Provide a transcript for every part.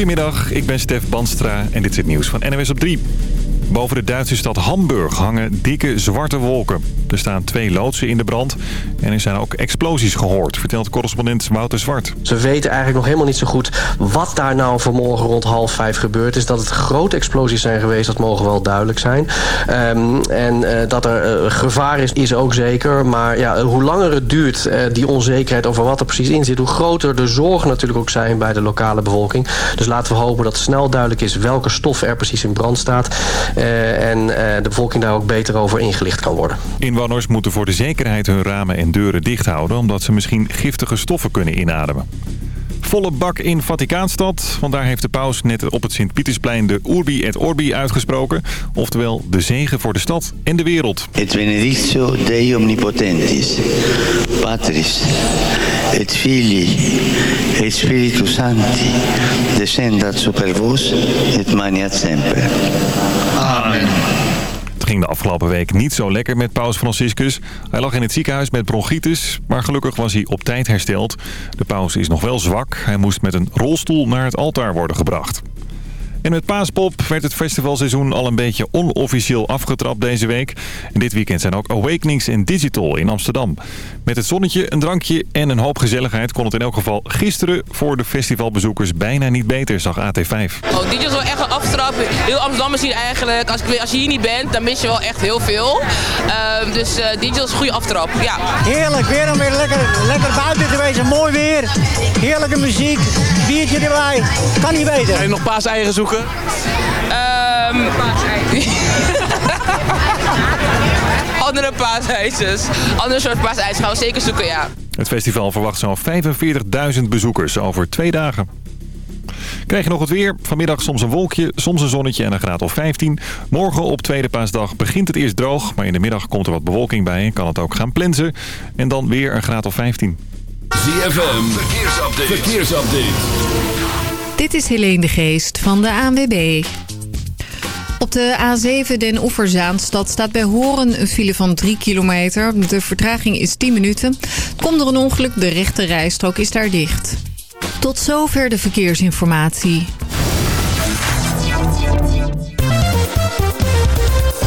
Goedemiddag, ik ben Stef Banstra en dit is het nieuws van NWS op 3. Boven de Duitse stad Hamburg hangen dikke zwarte wolken. Er staan twee loodsen in de brand en er zijn ook explosies gehoord, vertelt correspondent Wouter Zwart. Ze weten eigenlijk nog helemaal niet zo goed wat daar nou vanmorgen rond half vijf gebeurd is. Dat het grote explosies zijn geweest, dat mogen wel duidelijk zijn. Um, en uh, dat er uh, gevaar is, is ook zeker. Maar ja, hoe langer het duurt, uh, die onzekerheid over wat er precies in zit... hoe groter de zorgen natuurlijk ook zijn bij de lokale bevolking. Dus laten we hopen dat snel duidelijk is welke stof er precies in brand staat... En de bevolking daar ook beter over ingelicht kan worden. Inwoners moeten voor de zekerheid hun ramen en deuren dicht houden... omdat ze misschien giftige stoffen kunnen inademen. Volle bak in Vaticaanstad, want daar heeft de paus net op het Sint-Pietersplein de Urbi et Orbi uitgesproken. Oftewel de zegen voor de stad en de wereld. Et benedictio Dei omnipotentis, Patris, et Filii, et Spiritus Sancti, descendat super vos, et maniat semper. Amen. Ging de afgelopen week niet zo lekker met paus Franciscus. Hij lag in het ziekenhuis met bronchitis, maar gelukkig was hij op tijd hersteld. De paus is nog wel zwak. Hij moest met een rolstoel naar het altaar worden gebracht. En met Paaspop werd het festivalseizoen al een beetje onofficieel afgetrapt deze week. En dit weekend zijn ook Awakenings en Digital in Amsterdam. Met het zonnetje, een drankje en een hoop gezelligheid kon het in elk geval gisteren voor de festivalbezoekers bijna niet beter, zag AT5. Oh, dit is wel echt een aftrap. Heel Amsterdam is hier eigenlijk, als, als je hier niet bent, dan mis je wel echt heel veel. Uh, dus uh, dit is een goede aftrap, ja. Heerlijk, weer om weer lekker, lekker buiten te wezen. Mooi weer, heerlijke muziek, biertje erbij. Kan niet beter. Je nog paaseigen zoeken? Um, andere paaseisjes. Andere soort paaseisjes gaan we zeker zoeken, ja. Het festival verwacht zo'n 45.000 bezoekers over twee dagen. Krijg je nog het weer. Vanmiddag soms een wolkje, soms een zonnetje en een graad of 15. Morgen op tweede paasdag begint het eerst droog. Maar in de middag komt er wat bewolking bij en kan het ook gaan plensen. En dan weer een graad of 15. ZFM, verkeersupdate. verkeersupdate. Dit is Helene de Geest van de ANWB. Op de A7 Den Oeverzaanstad staat bij Horen een file van 3 kilometer. De vertraging is 10 minuten. Komt er een ongeluk, de rechte rijstrook is daar dicht. Tot zover de verkeersinformatie.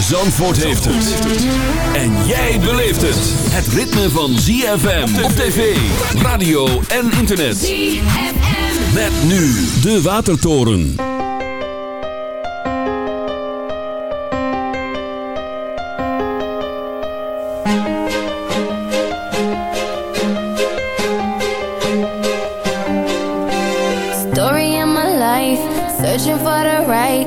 Zandvoort heeft het. En jij beleeft het. Het ritme van ZFM op tv, radio en internet. ZFM. Met nu de Watertoren. Story of my life, searching for the right,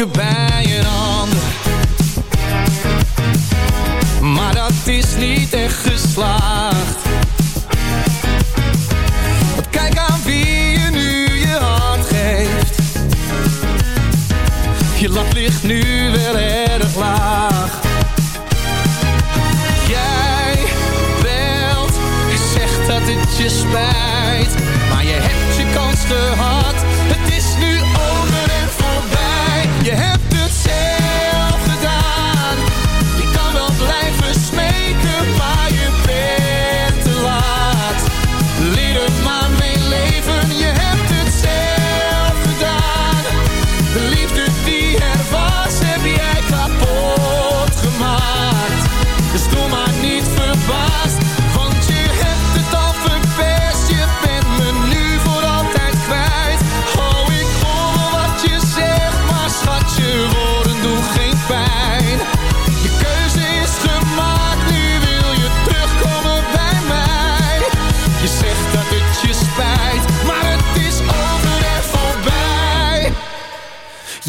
goodbye.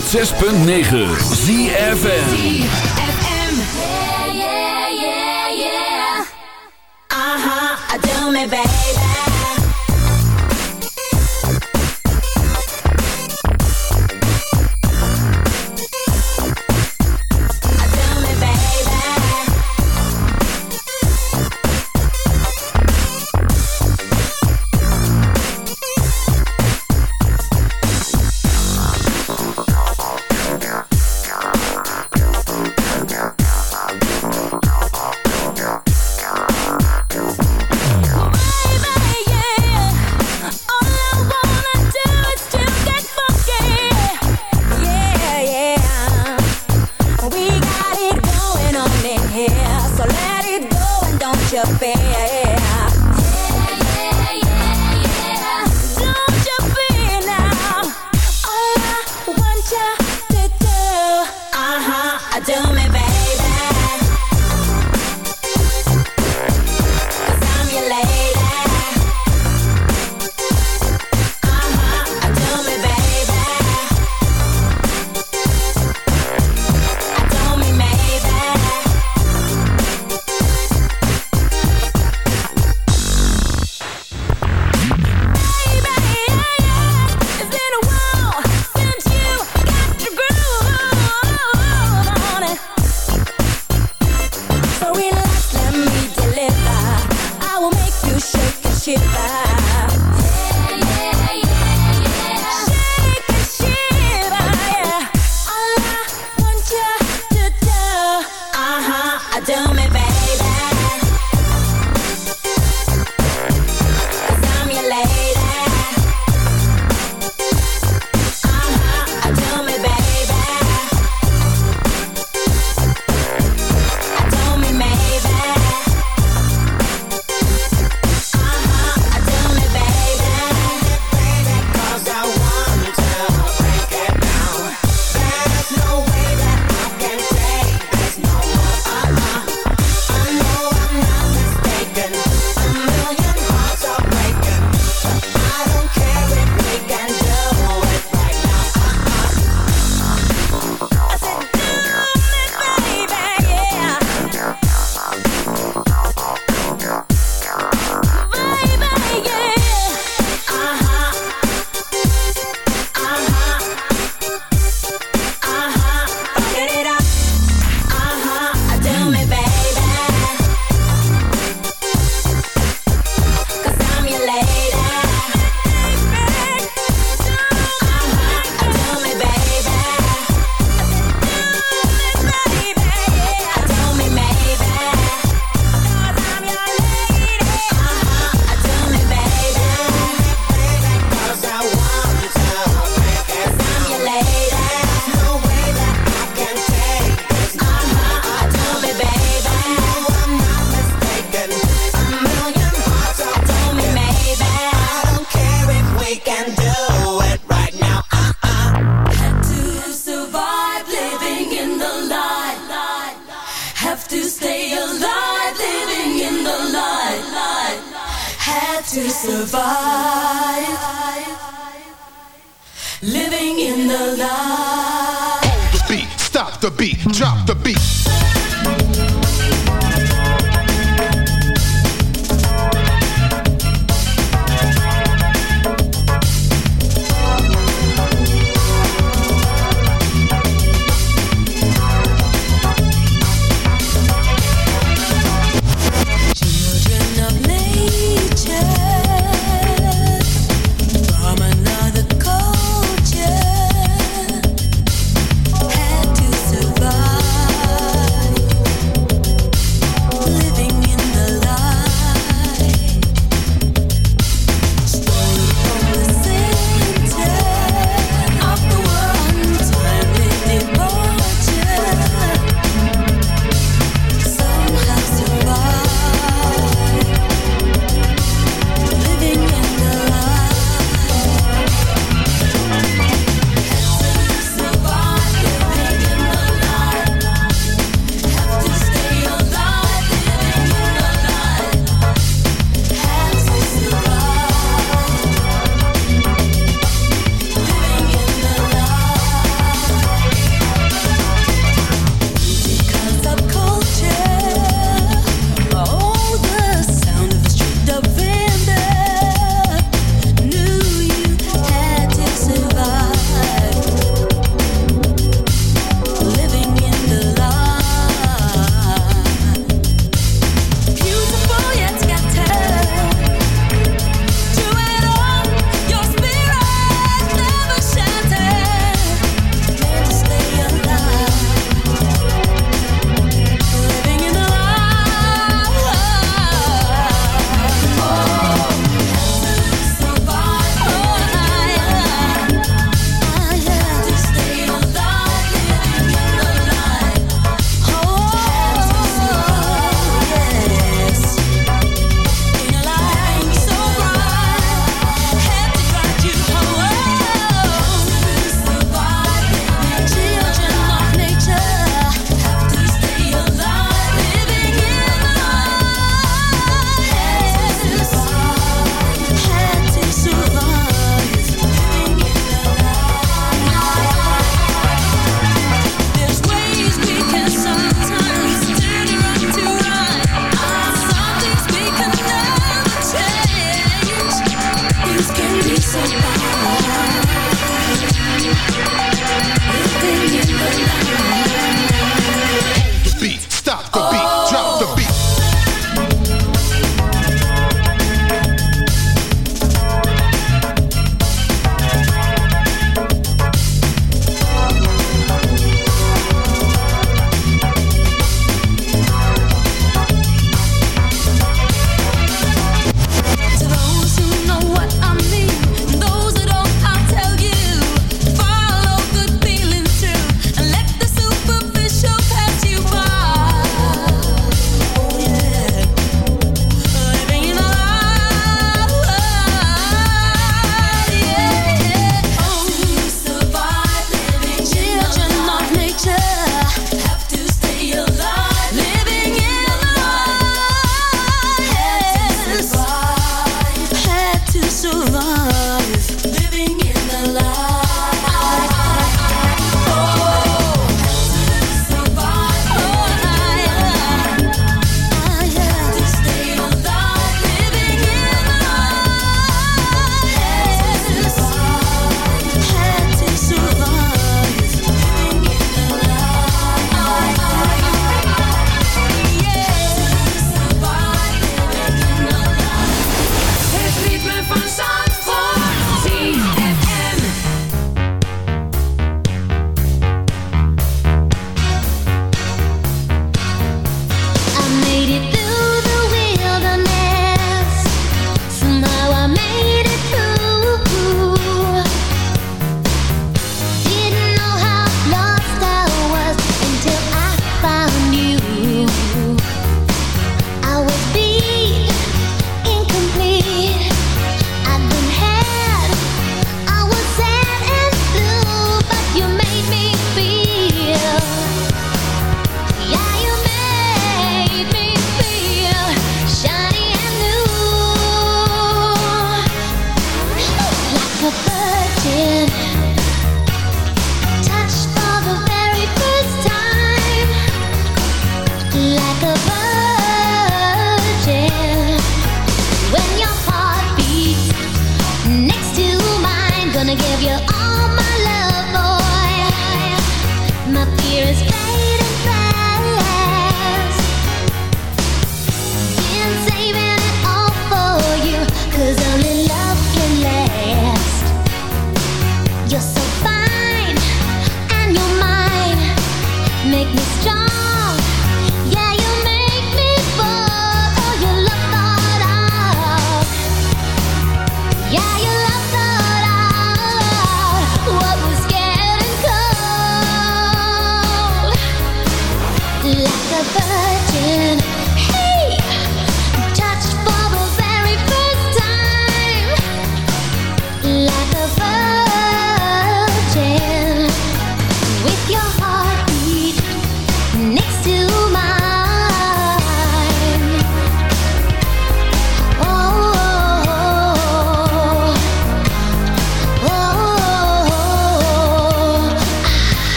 106.9 ZFN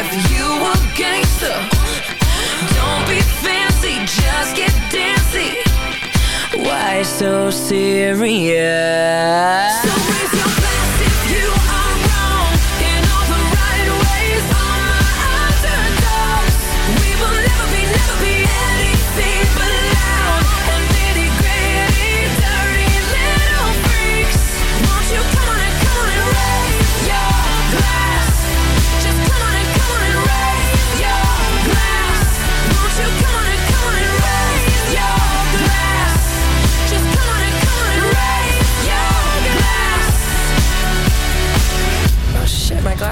if you a gangster Don't be fancy, just get dancy Why so serious?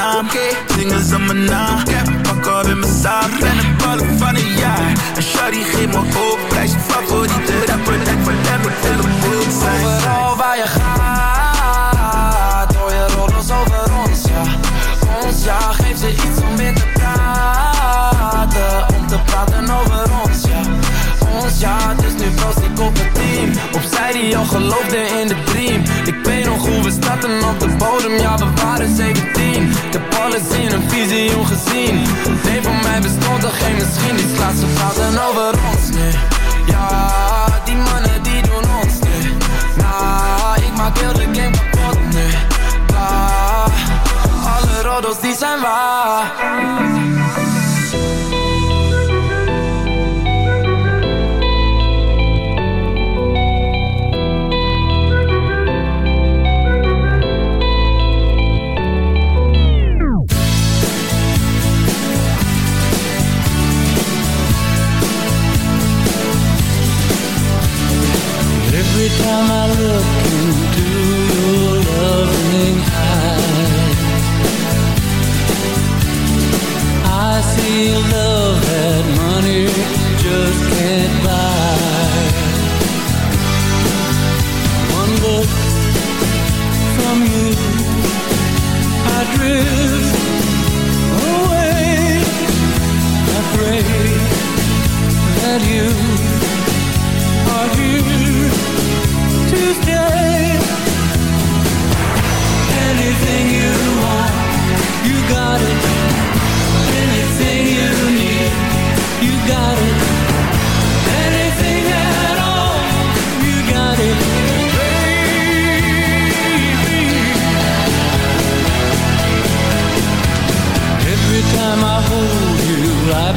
Naam. Zingen ze mijn naam. Ik heb een pak op in mijn zaak. Ben een ballen van een jaar. En Shawty geeft me hoop. Prijs je favoriete rapper. Lijkt voor hem een heleboel zijn. Overal waar je gaat, hoor je rollers over ons, ja. Ons, ja, geef ze iets om weer te praten. Om te praten over ons, ja. Ons, ja, dus nu vast ik op het team. Opzij die al geloofde in de dream. Ik weet nog hoe we starten op de bodem, ja, we waren 17. Alles in een visioen gezien. Nee, voor mij bestond er geen misschien. Die slaat ze praten over ons, nee. Ja, You the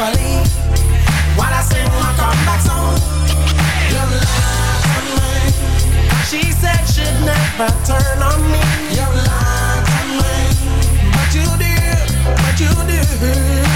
while I sing my comeback song. To me. She said she'd never turn on me. Your lies to me, but you did, but you did.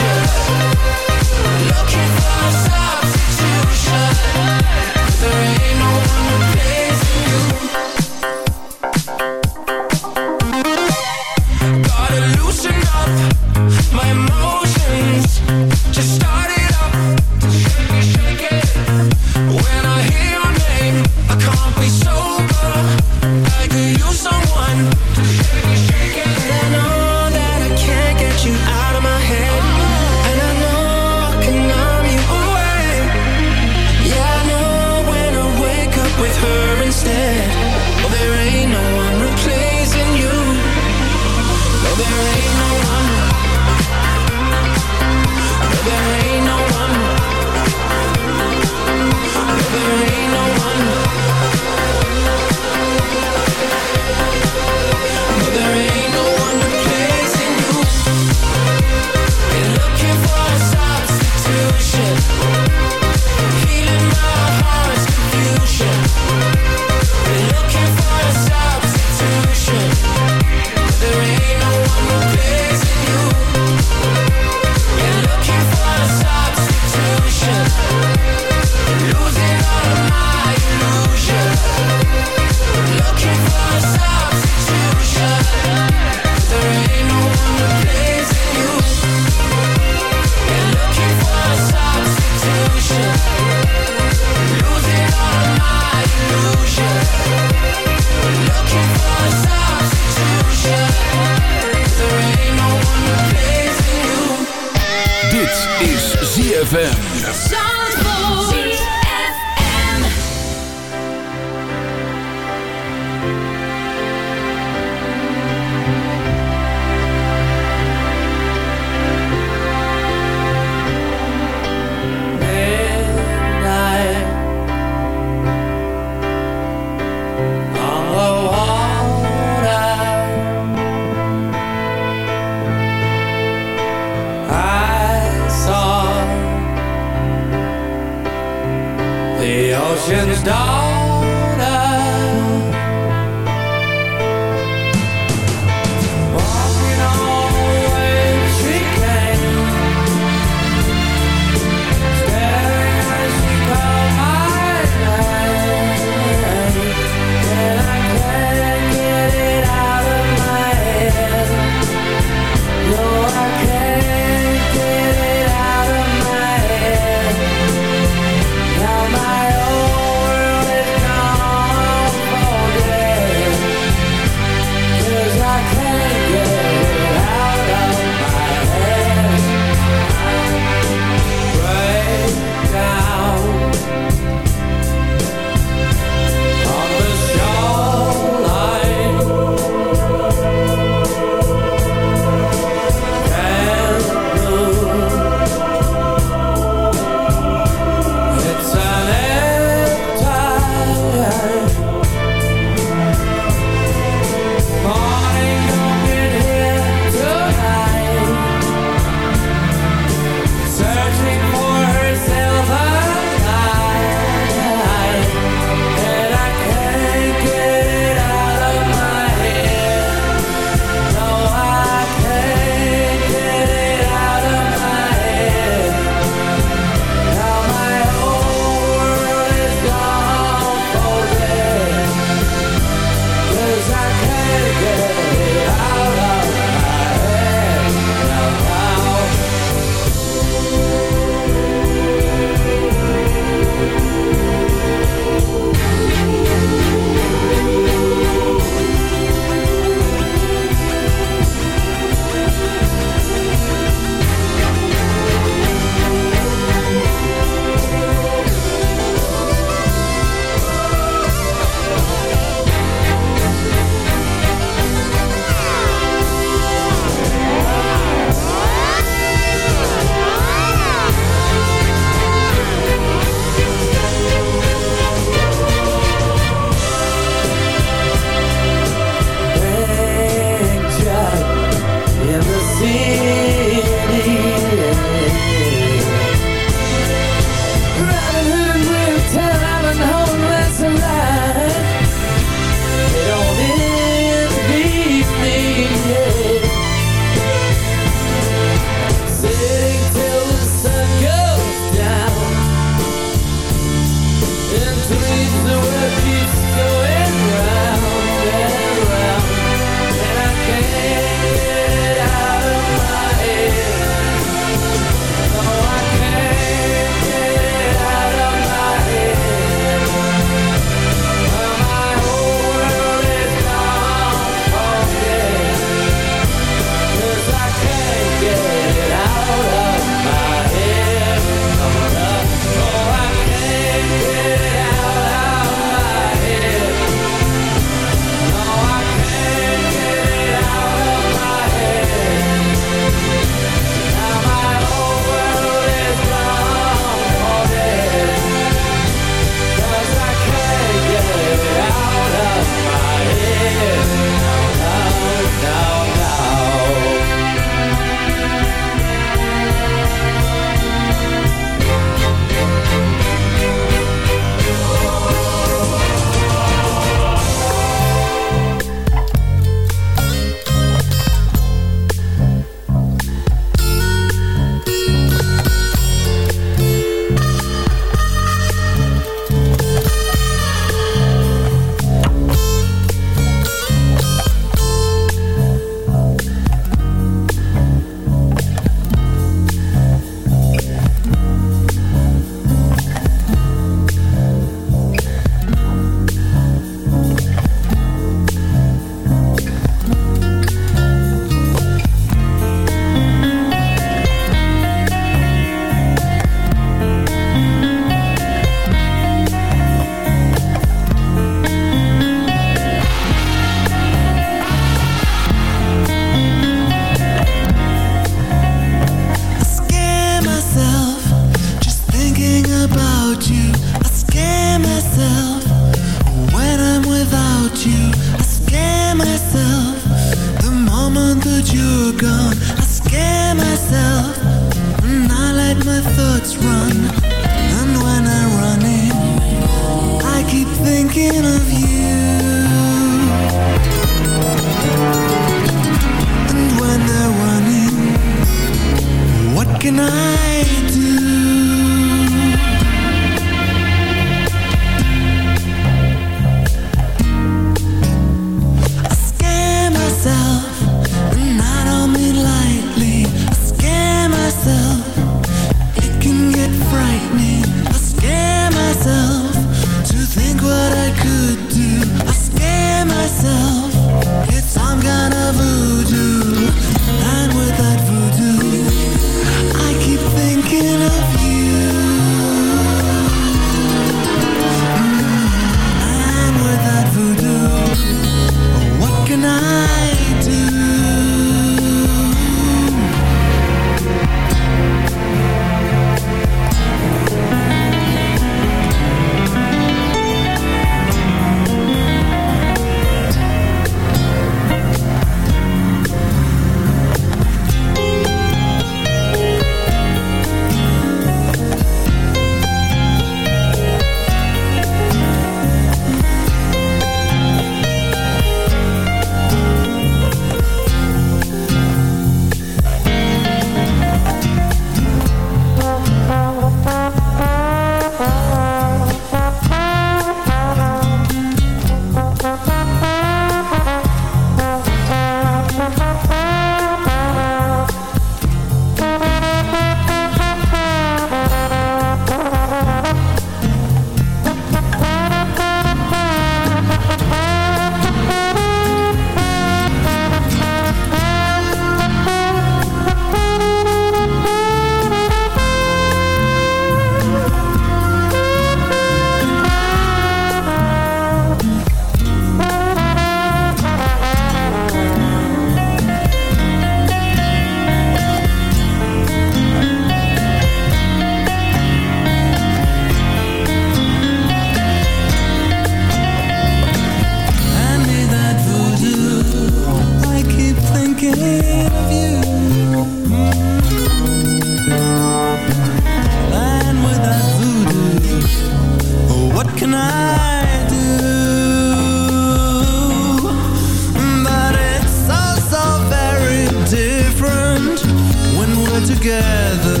together.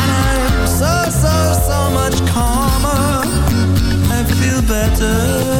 And I'm so, so, so much calmer. I feel better.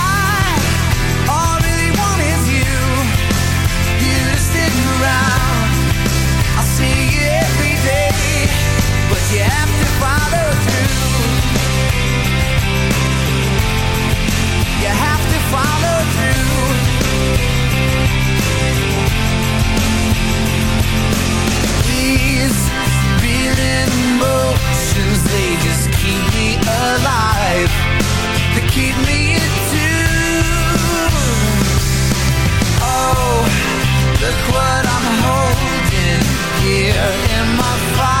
Oh, look what I'm holding here in my fire.